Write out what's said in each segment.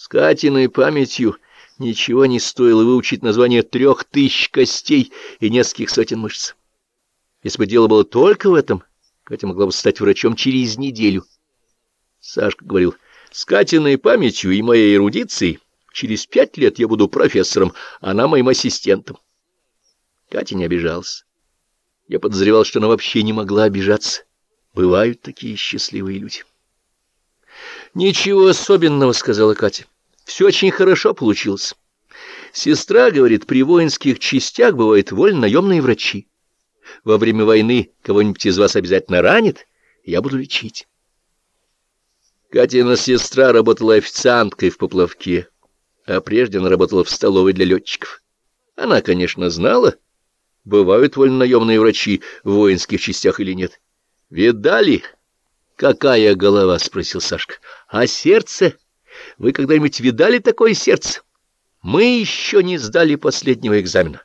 С Катиной памятью ничего не стоило выучить название трех тысяч костей и нескольких сотен мышц. Если бы дело было только в этом, Катя могла бы стать врачом через неделю. Сашка говорил, с Катиной памятью и моей эрудицией через пять лет я буду профессором, она моим ассистентом. Катя не обижалась. Я подозревал, что она вообще не могла обижаться. Бывают такие счастливые люди. «Ничего особенного», — сказала Катя. «Все очень хорошо получилось. Сестра говорит, при воинских частях бывают вольно-наемные врачи. Во время войны кого-нибудь из вас обязательно ранит, я буду лечить». Катина сестра работала официанткой в поплавке, а прежде она работала в столовой для летчиков. Она, конечно, знала, бывают вольнонаемные врачи в воинских частях или нет. «Видали?» «Какая голова?» — спросил Сашка. «А сердце? Вы когда-нибудь видали такое сердце? Мы еще не сдали последнего экзамена,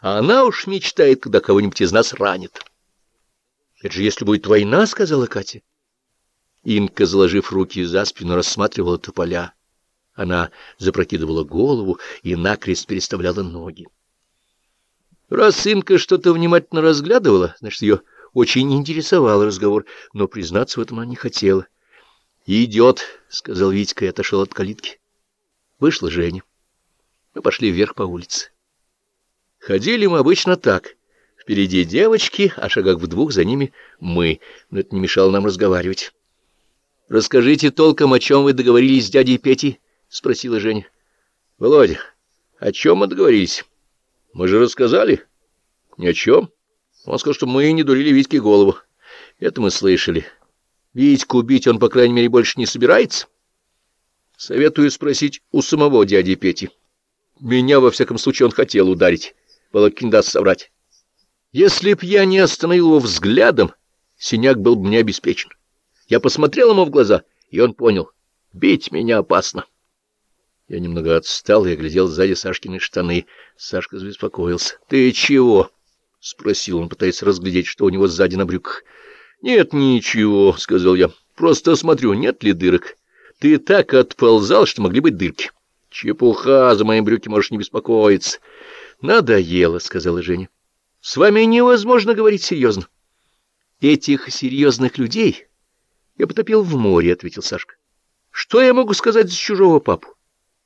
а она уж мечтает, когда кого-нибудь из нас ранит». «Это же если будет война», — сказала Катя. Инка, заложив руки за спину, рассматривала тополя. Она запрокидывала голову и накрест переставляла ноги. Раз Инка что-то внимательно разглядывала, значит, ее очень интересовал разговор, но признаться в этом она не хотела. «Идет», — сказал Витька и отошел от калитки. Вышла Женя. Мы пошли вверх по улице. Ходили мы обычно так. Впереди девочки, а шагах в двух за ними мы, но это не мешало нам разговаривать. «Расскажите толком, о чем вы договорились с дядей Петей?» — спросила Женя. «Володя, о чем мы договорились? Мы же рассказали?» «Ни о чем». Он сказал, что мы не дурили Витьке голову. Это мы слышали. Витьку убить он, по крайней мере, больше не собирается. Советую спросить у самого дяди Пети. Меня, во всяком случае, он хотел ударить. Волокин даст соврать. Если б я не остановил его взглядом, синяк был бы мне обеспечен. Я посмотрел ему в глаза, и он понял. Бить меня опасно. Я немного отстал и оглядел сзади Сашкины штаны. Сашка забеспокоился. — Ты чего? —— спросил он, пытаясь разглядеть, что у него сзади на брюках. — Нет, ничего, — сказал я. — Просто смотрю, нет ли дырок. Ты так отползал, что могли быть дырки. — Чепуха, за мои брюки можешь не беспокоиться. — Надоело, — сказала Женя. — С вами невозможно говорить серьезно. — Этих серьезных людей я потопил в море, — ответил Сашка. — Что я могу сказать за чужого папу?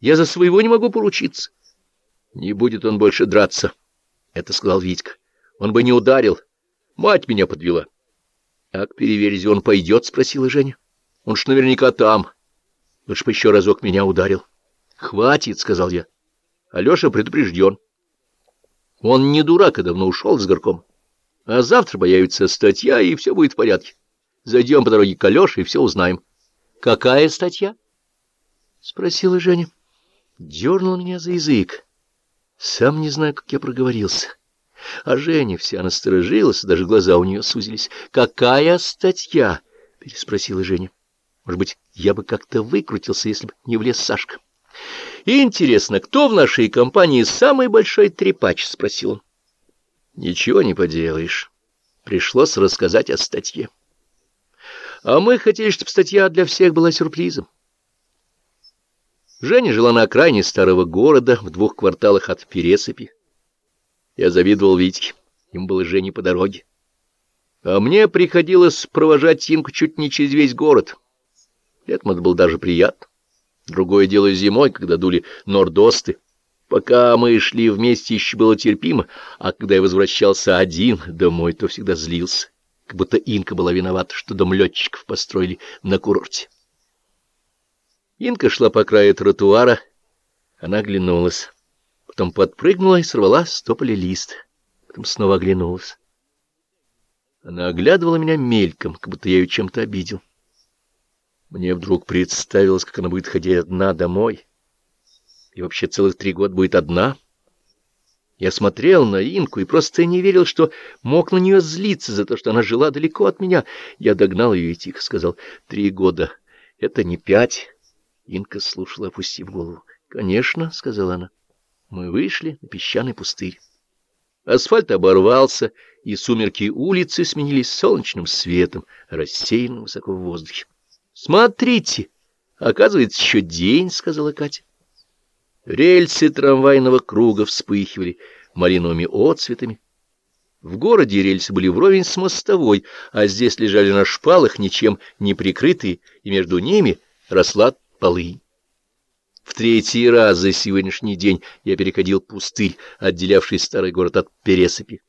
Я за своего не могу поручиться. — Не будет он больше драться, — это сказал Витька. Он бы не ударил. Мать меня подвела. — А к переверези он пойдет? — спросила Женя. — Он ж наверняка там. Лучше бы еще разок меня ударил. — Хватит, — сказал я. Алеша предупрежден. Он не дурак, а давно ушел с горком. А завтра появится статья, и все будет в порядке. Зайдем по дороге к Алёше и все узнаем. — Какая статья? — спросила Женя. Дернул меня за язык. Сам не знаю, как я проговорился. А Женя вся насторожилась, даже глаза у нее сузились. «Какая статья?» — переспросила Женя. «Может быть, я бы как-то выкрутился, если бы не влез Сашка». «Интересно, кто в нашей компании самый большой трепач?» — спросил он. «Ничего не поделаешь. Пришлось рассказать о статье. А мы хотели, чтобы статья для всех была сюрпризом. Женя жила на окраине старого города, в двух кварталах от Пересыпи. Я завидовал Витьке, ему было Жене по дороге. А мне приходилось провожать Инку чуть не через весь город. Летом это было даже приятно. Другое дело зимой, когда дули нордосты. Пока мы шли вместе, еще было терпимо, а когда я возвращался один домой, то всегда злился, как будто Инка была виновата, что дом летчиков построили на курорте. Инка шла по краю тротуара, она оглянулась потом подпрыгнула и сорвала с тополя лист, потом снова оглянулась. Она оглядывала меня мельком, как будто я ее чем-то обидел. Мне вдруг представилось, как она будет ходить одна домой, и вообще целых три года будет одна. Я смотрел на Инку и просто не верил, что мог на нее злиться за то, что она жила далеко от меня. Я догнал ее и тихо сказал, «Три года — это не пять». Инка слушала, опустив голову. «Конечно», — сказала она. Мы вышли на песчаный пустырь. Асфальт оборвался, и сумерки улицы сменились солнечным светом, рассеянным высоко в воздухе. — Смотрите! Оказывается, еще день, — сказала Катя. Рельсы трамвайного круга вспыхивали малиновыми отцветами. В городе рельсы были вровень с мостовой, а здесь лежали на шпалах, ничем не прикрытые, и между ними росла полынь. В третий раз за сегодняшний день я переходил пустырь, отделявший старый город от Пересыпи.